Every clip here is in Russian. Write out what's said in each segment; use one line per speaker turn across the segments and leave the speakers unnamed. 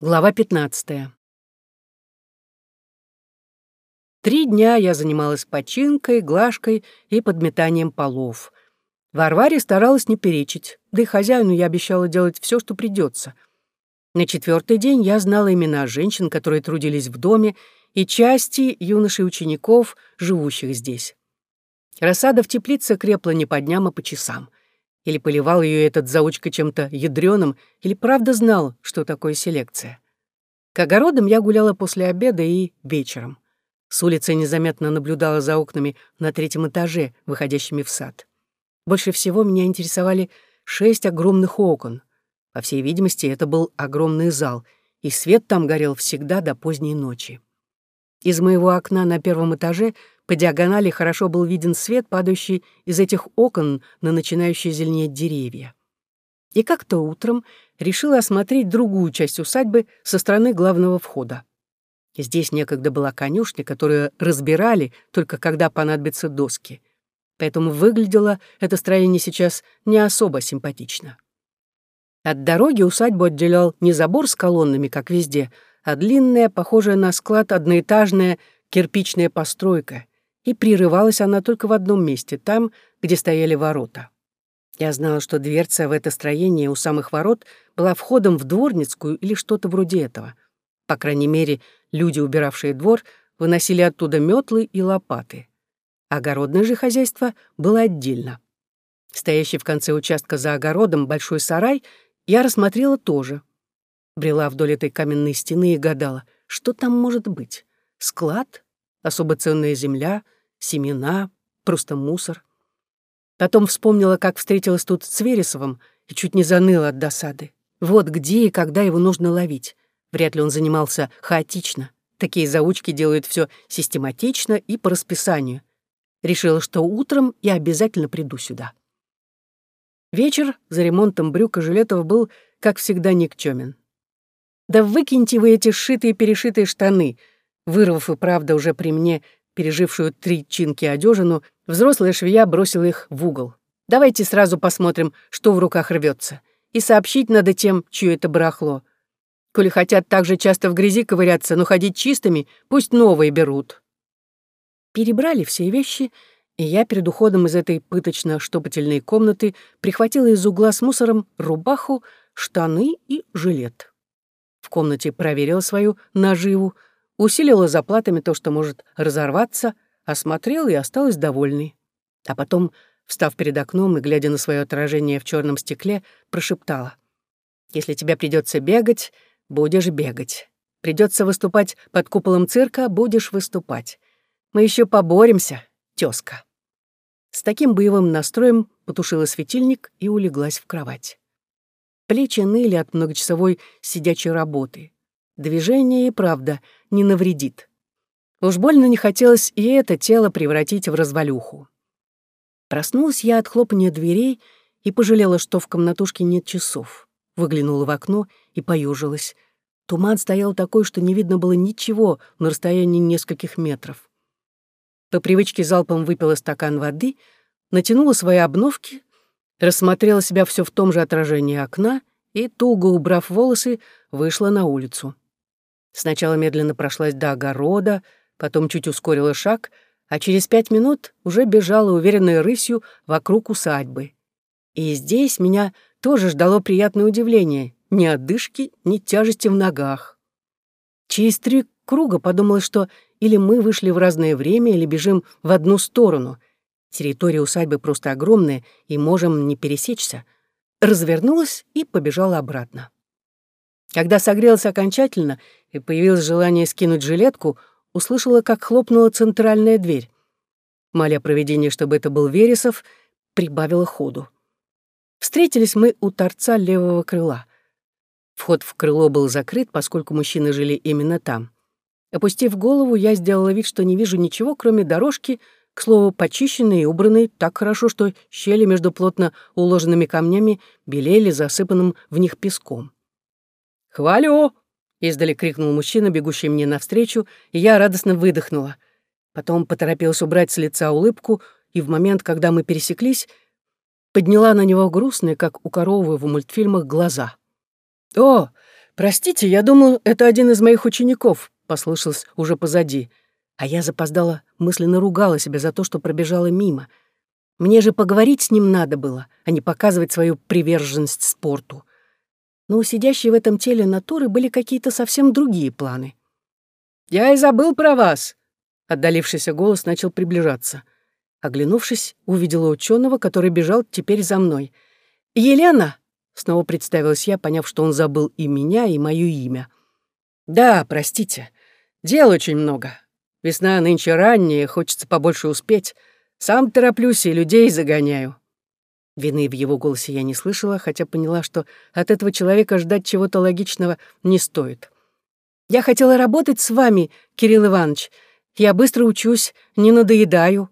Глава 15. Три дня я занималась починкой, глажкой и подметанием полов. Варваре старалась не перечить, да и хозяину я обещала делать все, что придется. На четвертый день я знала имена женщин, которые трудились в доме, и части юношей учеников, живущих здесь. Рассада в теплице крепла не по дням, а по часам. Или поливал ее этот заучка чем-то ядреным, или правда знал, что такое селекция. К огородам я гуляла после обеда и вечером. С улицы незаметно наблюдала за окнами на третьем этаже, выходящими в сад. Больше всего меня интересовали шесть огромных окон. По всей видимости, это был огромный зал, и свет там горел всегда до поздней ночи. Из моего окна на первом этаже по диагонали хорошо был виден свет, падающий из этих окон на начинающие зеленеть деревья. И как-то утром решила осмотреть другую часть усадьбы со стороны главного входа. Здесь некогда была конюшня, которую разбирали только когда понадобятся доски. Поэтому выглядело это строение сейчас не особо симпатично. От дороги усадьбу отделял не забор с колоннами, как везде, а длинная, похожая на склад одноэтажная кирпичная постройка, и прерывалась она только в одном месте, там, где стояли ворота. Я знала, что дверца в это строение у самых ворот была входом в дворницкую или что-то вроде этого. По крайней мере, люди, убиравшие двор, выносили оттуда метлы и лопаты. Огородное же хозяйство было отдельно. Стоящий в конце участка за огородом большой сарай я рассмотрела тоже. Брела вдоль этой каменной стены и гадала, что там может быть. Склад? Особо ценная земля? семена, просто мусор. Потом вспомнила, как встретилась тут с Вересовым и чуть не заныла от досады. Вот где и когда его нужно ловить. Вряд ли он занимался хаотично. Такие заучки делают все систематично и по расписанию. Решила, что утром я обязательно приду сюда. Вечер за ремонтом брюк и жилетов был, как всегда, никчёмен. «Да выкиньте вы эти сшитые-перешитые штаны!» Вырвав и правда уже при мне пережившую три чинки одежину, взрослая швея бросила их в угол. «Давайте сразу посмотрим, что в руках рвется, и сообщить надо тем, чье это барахло. Коли хотят так же часто в грязи ковыряться, но ходить чистыми, пусть новые берут». Перебрали все вещи, и я перед уходом из этой пыточно-штопательной комнаты прихватила из угла с мусором рубаху, штаны и жилет. В комнате проверила свою наживу — усилила заплатами то, что может разорваться, осмотрела и осталась довольной. А потом, встав перед окном и глядя на свое отражение в черном стекле, прошептала. «Если тебе придется бегать, будешь бегать. Придется выступать под куполом цирка, будешь выступать. Мы еще поборемся, тезка». С таким боевым настроем потушила светильник и улеглась в кровать. Плечи ныли от многочасовой сидячей работы. Движение и правда не навредит. Уж больно не хотелось и это тело превратить в развалюху. Проснулась я от хлопания дверей и пожалела, что в комнатушке нет часов. Выглянула в окно и поюжилась. Туман стоял такой, что не видно было ничего на расстоянии нескольких метров. По привычке залпом выпила стакан воды, натянула свои обновки, рассмотрела себя все в том же отражении окна и, туго убрав волосы, вышла на улицу. Сначала медленно прошлась до огорода, потом чуть ускорила шаг, а через пять минут уже бежала уверенной рысью вокруг усадьбы. И здесь меня тоже ждало приятное удивление. Ни одышки, ни тяжести в ногах. Через три круга подумала, что или мы вышли в разное время, или бежим в одну сторону. Территория усадьбы просто огромная, и можем не пересечься. Развернулась и побежала обратно. Когда согрелась окончательно и появилось желание скинуть жилетку, услышала, как хлопнула центральная дверь. Моля проведения, чтобы это был Вересов, прибавила ходу. Встретились мы у торца левого крыла. Вход в крыло был закрыт, поскольку мужчины жили именно там. Опустив голову, я сделала вид, что не вижу ничего, кроме дорожки, к слову, почищенной и убранной так хорошо, что щели между плотно уложенными камнями белели засыпанным в них песком. «Хвалю!» — издали крикнул мужчина, бегущий мне навстречу, и я радостно выдохнула. Потом поторопилась убрать с лица улыбку, и в момент, когда мы пересеклись, подняла на него грустные, как у коровы в мультфильмах, глаза. «О, «Простите, я думал, это один из моих учеников», — послышалось уже позади. А я запоздала, мысленно ругала себя за то, что пробежала мимо. Мне же поговорить с ним надо было, а не показывать свою приверженность спорту. Но у сидящей в этом теле натуры были какие-то совсем другие планы. «Я и забыл про вас!» Отдалившийся голос начал приближаться. Оглянувшись, увидела ученого, который бежал теперь за мной. «Елена!» — снова представилась я, поняв, что он забыл и меня, и мое имя. «Да, простите. Дел очень много. Весна нынче ранняя, хочется побольше успеть. Сам тороплюсь и людей загоняю». Вины в его голосе я не слышала, хотя поняла, что от этого человека ждать чего-то логичного не стоит. «Я хотела работать с вами, Кирилл Иванович. Я быстро учусь, не надоедаю».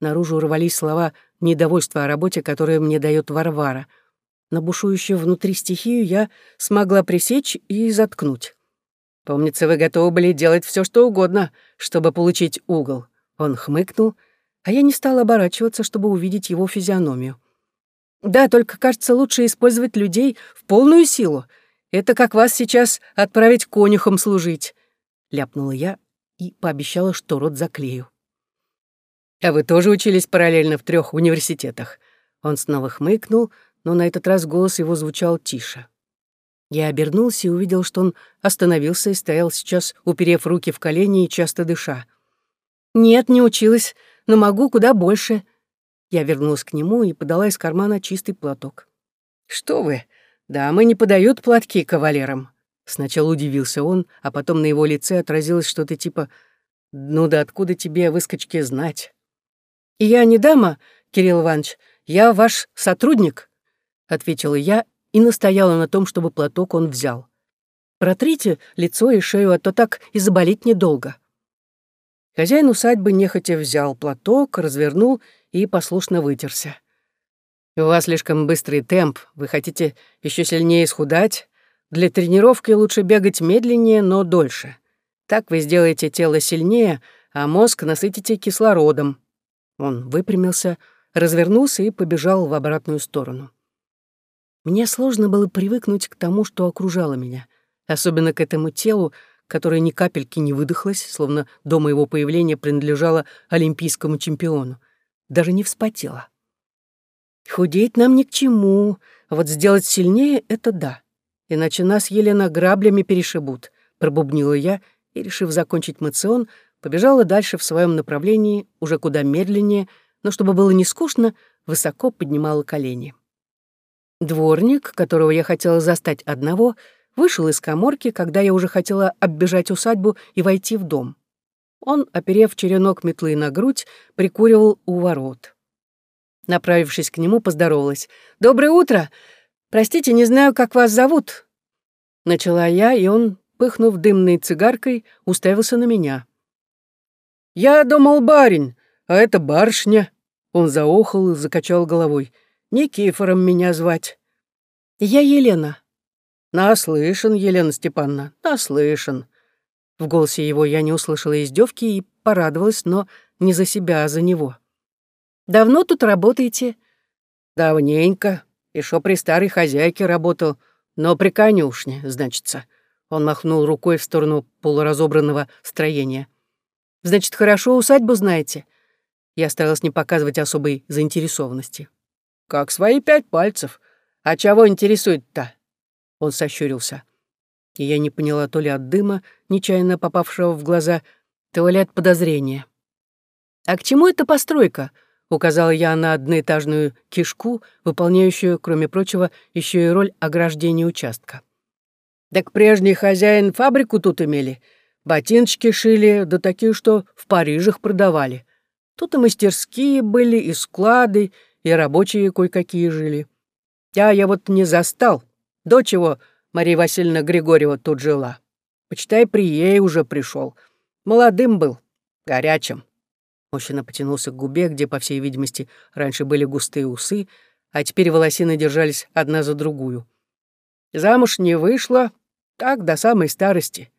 Наружу рвались слова недовольства о работе, которую мне дает Варвара. На бушующую внутри стихию я смогла пресечь и заткнуть. «Помнится, вы готовы были делать все, что угодно, чтобы получить угол». Он хмыкнул, а я не стала оборачиваться, чтобы увидеть его физиономию. «Да, только, кажется, лучше использовать людей в полную силу. Это как вас сейчас отправить конюхом служить», — ляпнула я и пообещала, что рот заклею. «А вы тоже учились параллельно в трех университетах?» Он снова хмыкнул, но на этот раз голос его звучал тише. Я обернулся и увидел, что он остановился и стоял сейчас, уперев руки в колени и часто дыша. «Нет, не училась, но могу куда больше». Я вернулась к нему и подала из кармана чистый платок. «Что вы? Дамы не подают платки кавалерам». Сначала удивился он, а потом на его лице отразилось что-то типа «Ну да откуда тебе, выскочки, знать?» «И я не дама, Кирилл Иванович, я ваш сотрудник», — ответила я и настояла на том, чтобы платок он взял. «Протрите лицо и шею, а то так и заболеть недолго». Хозяин усадьбы нехотя взял платок, развернул и послушно вытерся. «У вас слишком быстрый темп, вы хотите еще сильнее исхудать? Для тренировки лучше бегать медленнее, но дольше. Так вы сделаете тело сильнее, а мозг насытите кислородом. Он выпрямился, развернулся и побежал в обратную сторону. Мне сложно было привыкнуть к тому, что окружало меня, особенно к этому телу, которое ни капельки не выдохлось, словно до моего появления принадлежало олимпийскому чемпиону. Даже не вспотело. Худеть нам ни к чему, а вот сделать сильнее — это да. Иначе нас Елена граблями перешибут, пробубнила я и, решив закончить мацион, побежала дальше в своем направлении, уже куда медленнее, но чтобы было не скучно, высоко поднимала колени. Дворник, которого я хотела застать одного, вышел из коморки, когда я уже хотела оббежать усадьбу и войти в дом. Он, оперев черенок метлы на грудь, прикуривал у ворот. Направившись к нему, поздоровалась. «Доброе утро! Простите, не знаю, как вас зовут?» Начала я, и он, пыхнув дымной цигаркой, уставился на меня. «Я думал, барин, а это барышня». Он заохал и закачал головой. «Никифором меня звать». «Я Елена». «Наслышан, Елена Степановна, наслышан». В голосе его я не услышала издевки и порадовалась, но не за себя, а за него. «Давно тут работаете?» «Давненько. Еще при старой хозяйке работал, но при конюшне, значится». Он махнул рукой в сторону полуразобранного строения. Значит, хорошо усадьбу знаете?» Я старалась не показывать особой заинтересованности. «Как свои пять пальцев. А чего интересует-то?» Он сощурился. И я не поняла то ли от дыма, нечаянно попавшего в глаза, то ли от подозрения. «А к чему эта постройка?» — указала я на одноэтажную кишку, выполняющую, кроме прочего, еще и роль ограждения участка. «Так прежний хозяин фабрику тут имели. Ботиночки шили, да такие, что в Парижах продавали. Тут и мастерские были, и склады, и рабочие кое-какие жили. Я я вот не застал. До чего Мария Васильевна Григорьева тут жила. Почитай, при ей уже пришел. Молодым был, горячим. Мужчина потянулся к губе, где, по всей видимости, раньше были густые усы, а теперь волосины держались одна за другую. Замуж не вышла, так до самой старости.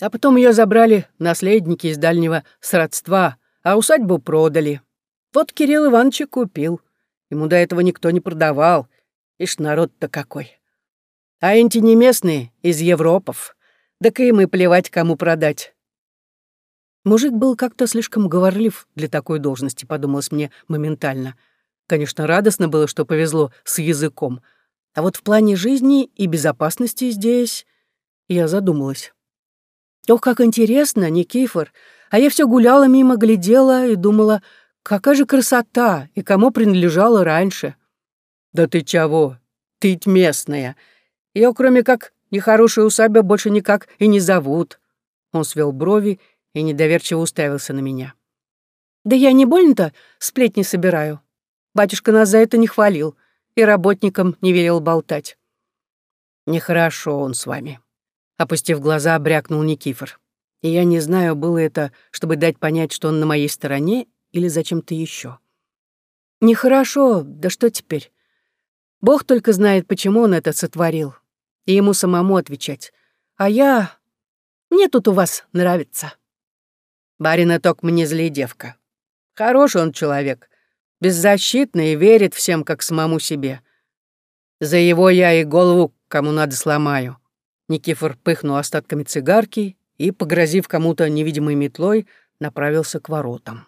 А потом ее забрали наследники из дальнего сродства, а усадьбу продали. Вот Кирилл Иванович купил. Ему до этого никто не продавал. Ишь, народ-то какой. А эти не местные, из Европов. Так им и плевать, кому продать. Мужик был как-то слишком говорлив для такой должности, подумалось мне моментально. Конечно, радостно было, что повезло с языком. А вот в плане жизни и безопасности здесь я задумалась. Ох, как интересно, Никифор. А я все гуляла мимо, глядела и думала, какая же красота и кому принадлежала раньше. Да ты чего? Ты местная. Ее, кроме как нехорошая усадьба, больше никак и не зовут. Он свел брови и недоверчиво уставился на меня. «Да я не больно-то сплетни собираю. Батюшка нас за это не хвалил и работникам не велел болтать». «Нехорошо он с вами», — опустив глаза, брякнул Никифор. И я не знаю, было это, чтобы дать понять, что он на моей стороне или зачем-то еще. Нехорошо, да что теперь? Бог только знает, почему он это сотворил. И ему самому отвечать. А я... Мне тут у вас нравится. Барина ток мне злей девка. Хороший он человек, беззащитный и верит всем, как самому себе. За его я и голову кому надо сломаю. Никифор пыхнул остатками цигарки и, погрозив кому-то невидимой метлой, направился к воротам.